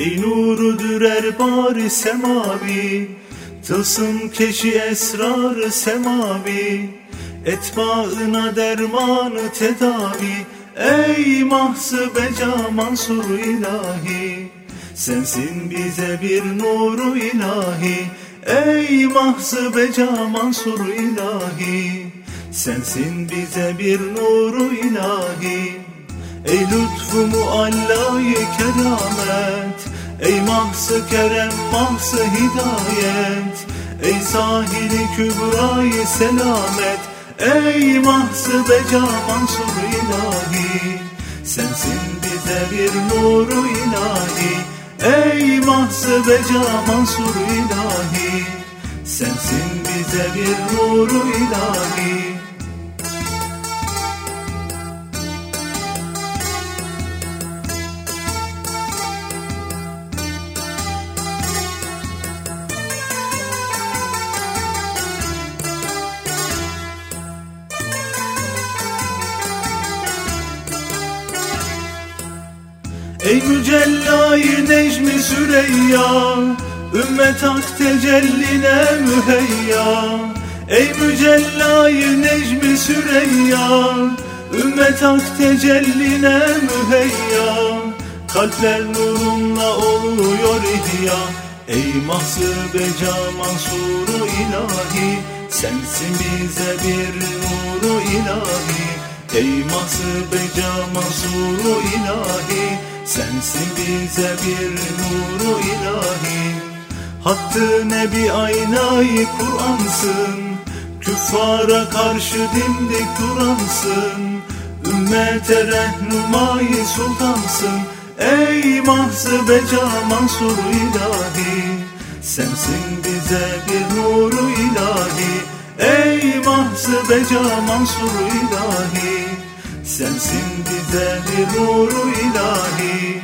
erbari semavi Tılsım keşi esrarı semavi Etbaına dermanı tedavi Ey mahsı beca mansur ilahi Sensin bize bir nuru ilahi Ey mahsı beca mansur ilahi Sensin bize bir nuru ilahi. Ey lütfu muallayı keramet Ey mahsı kerem mahsı hidayet. Ey sahili kübrayı selamet. Ey mahsı beca mansur ilahi. Sensin bize bir nuru ilahi. Ey mahsı beca mansur ilahi. Sensin bize bir nuru ilahi Ey mücellayı necmi Süreyya Ümmet hak tecelline müheyya. Ey mücellayı necmi Süreyya Ümmet hak tecelline müheyya. Kalpler nurunla oluyor ihya. Ey mahsı beca mansuru ilahi Sensin bize bir nuru ilahi. Ey mahsı beca mansuru ilahi Sensin bize bir nuru ilahi. Hattı nebi aynayı Kur'ansın. Küffara karşı dimdik duransın Ümmete rehnumayı sultansın. Ey mahzı beca mansur ilahi. Sensin bize bir nuru ilahi. Ey mahzı beca mansur ilahi Sensin bize bir nuru ilahi